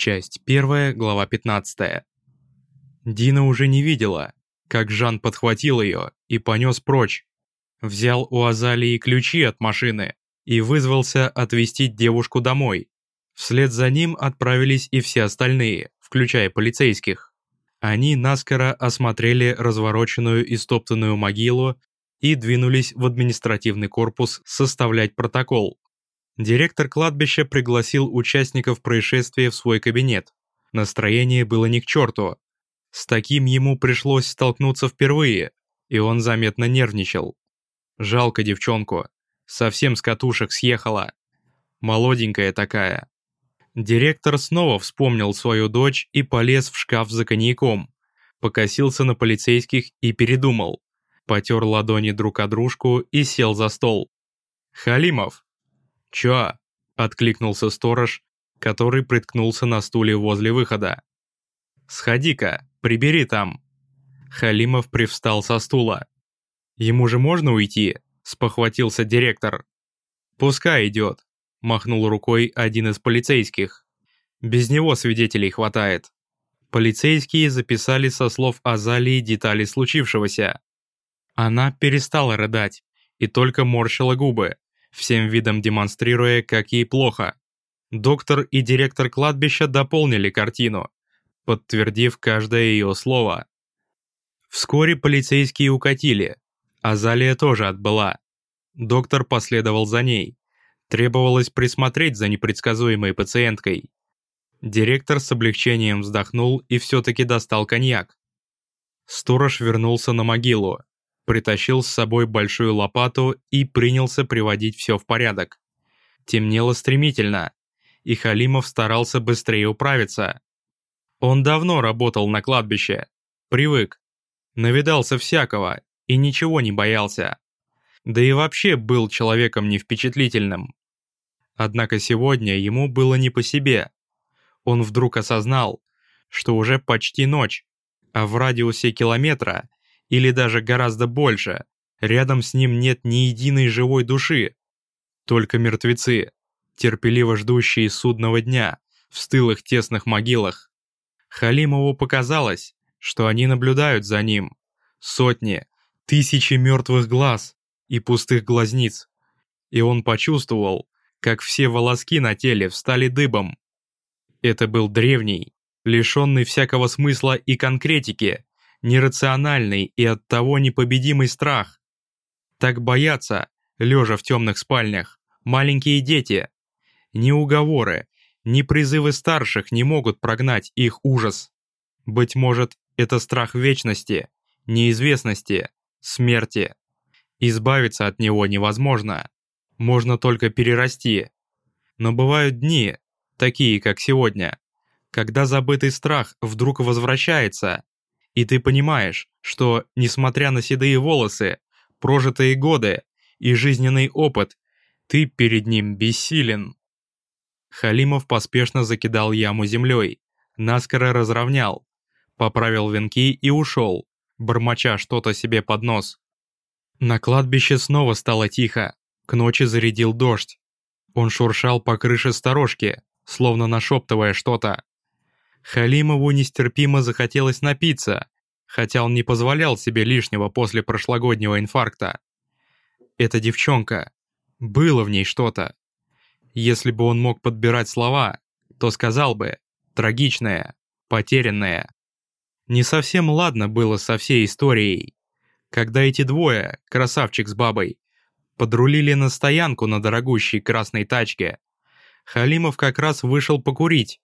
Часть 1, глава 15. Дина уже не видела, как Жан подхватил ее и понес прочь. Взял у Азалии ключи от машины и вызвался отвезти девушку домой. Вслед за ним отправились и все остальные, включая полицейских. Они наскоро осмотрели развороченную и стоптанную могилу и двинулись в административный корпус составлять протокол. Директор кладбища пригласил участников происшествия в свой кабинет. Настроение было ни к черту. С таким ему пришлось столкнуться впервые, и он заметно нервничал. Жалко девчонку. Совсем с катушек съехала. Молоденькая такая. Директор снова вспомнил свою дочь и полез в шкаф за коньяком. Покосился на полицейских и передумал. Потер ладони друг о дружку и сел за стол. «Халимов, «Чё?» — откликнулся сторож, который приткнулся на стуле возле выхода. «Сходи-ка, прибери там». Халимов привстал со стула. «Ему же можно уйти?» — спохватился директор. «Пускай идет», — махнул рукой один из полицейских. «Без него свидетелей хватает». Полицейские записали со слов Азалии детали случившегося. Она перестала рыдать и только морщила губы, всем видом демонстрируя, как ей плохо. Доктор и директор кладбища дополнили картину, подтвердив каждое ее слово. Вскоре полицейские укатили, а Залия тоже отбыла. Доктор последовал за ней. Требовалось присмотреть за непредсказуемой пациенткой. Директор с облегчением вздохнул и все-таки достал коньяк. Сторож вернулся на могилу, притащил с собой большую лопату и принялся приводить все в порядок. Темнело стремительно, и Халимов старался быстрее управиться. Он давно работал на кладбище, привык, навидался всякого и ничего не боялся. Да и вообще был человеком невпечатлительным. Однако сегодня ему было не по себе. Он вдруг осознал, что уже почти ночь, а в радиусе километра – или даже гораздо больше, рядом с ним нет ни единой живой души. Только мертвецы, терпеливо ждущие судного дня, в стылых тесных могилах. Халимову показалось, что они наблюдают за ним. Сотни, тысячи мертвых глаз и пустых глазниц. И он почувствовал, как все волоски на теле встали дыбом. Это был древний, лишенный всякого смысла и конкретики, нерациональный и оттого непобедимый страх. Так боятся, лежа в темных спальнях, маленькие дети. Ни уговоры, ни призывы старших не могут прогнать их ужас. Быть может, это страх вечности, неизвестности, смерти. Избавиться от него невозможно. Можно только перерасти. Но бывают дни, такие как сегодня, когда забытый страх вдруг возвращается, и ты понимаешь, что, несмотря на седые волосы, прожитые годы и жизненный опыт, ты перед ним бессилен. Халимов поспешно закидал яму землей, наскоро разровнял, поправил венки и ушел, бормоча что-то себе под нос. На кладбище снова стало тихо, к ночи зарядил дождь. Он шуршал по крыше сторожки, словно нашептывая что-то. Халимову нестерпимо захотелось напиться, хотя он не позволял себе лишнего после прошлогоднего инфаркта. Эта девчонка. Было в ней что-то. Если бы он мог подбирать слова, то сказал бы «трагичная», «потерянная». Не совсем ладно было со всей историей. Когда эти двое, красавчик с бабой, подрулили на стоянку на дорогущей красной тачке, Халимов как раз вышел покурить,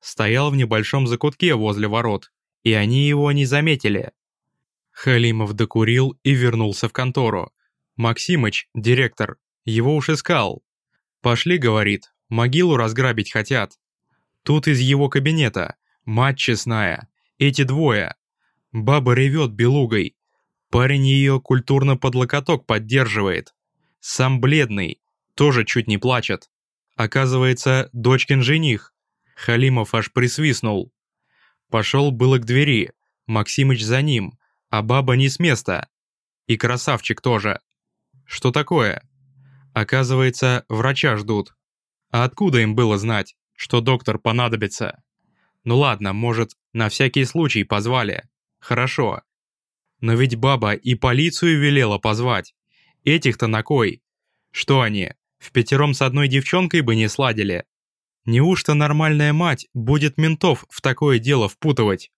стоял в небольшом закутке возле ворот, и они его не заметили. Халимов докурил и вернулся в контору. Максимыч, директор, его уж искал. «Пошли», — говорит, — «могилу разграбить хотят». Тут из его кабинета, мать честная, эти двое. Баба ревет белугой. Парень ее культурно под локоток поддерживает. Сам бледный, тоже чуть не плачет. Оказывается, дочкин жених. Халимов аж присвистнул. Пошел было к двери, Максимыч за ним, а баба не с места. И красавчик тоже. Что такое? Оказывается, врача ждут. А откуда им было знать, что доктор понадобится? Ну ладно, может, на всякий случай позвали. Хорошо. Но ведь баба и полицию велела позвать. Этих-то на кой? Что они, в пятером с одной девчонкой бы не сладили? Неужто нормальная мать будет ментов в такое дело впутывать?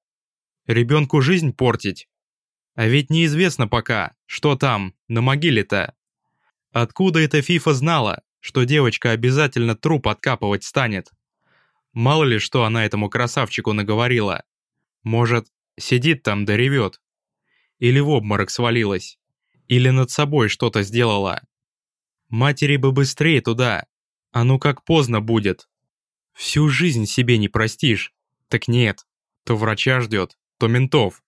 Ребенку жизнь портить? А ведь неизвестно пока, что там, на могиле-то. Откуда эта Фифа знала, что девочка обязательно труп откапывать станет? Мало ли, что она этому красавчику наговорила. Может, сидит там да ревет. Или в обморок свалилась. Или над собой что-то сделала. Матери бы быстрее туда. А ну как поздно будет. Всю жизнь себе не простишь. Так нет. То врача ждет, то ментов.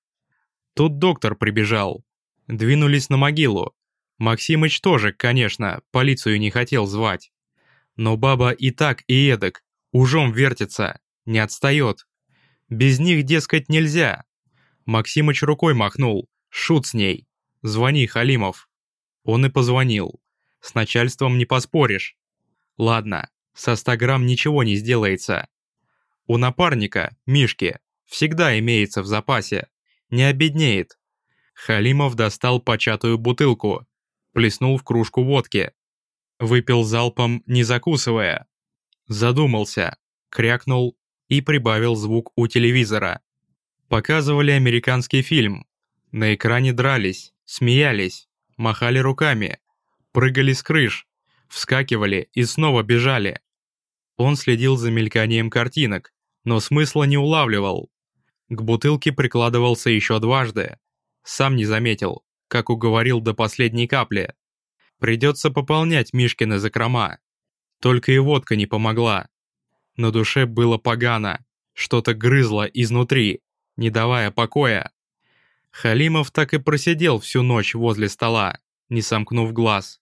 Тут доктор прибежал. Двинулись на могилу. Максимыч тоже, конечно, полицию не хотел звать. Но баба и так, и эдак, ужом вертится, не отстает. Без них, дескать, нельзя. Максимыч рукой махнул, шут с ней. Звони, Халимов. Он и позвонил. С начальством не поспоришь. Ладно, со 100 грамм ничего не сделается. У напарника, Мишки, всегда имеется в запасе. Не обеднеет. Халимов достал початую бутылку, плеснул в кружку водки. Выпил залпом, не закусывая. Задумался, крякнул и прибавил звук у телевизора. Показывали американский фильм. На экране дрались, смеялись, махали руками, прыгали с крыш, вскакивали и снова бежали. Он следил за мельканием картинок, но смысла не улавливал. К бутылке прикладывался еще дважды. Сам не заметил, как уговорил до последней капли. Придется пополнять Мишкины закрома. Только и водка не помогла. На душе было погано, что-то грызло изнутри, не давая покоя. Халимов так и просидел всю ночь возле стола, не сомкнув глаз.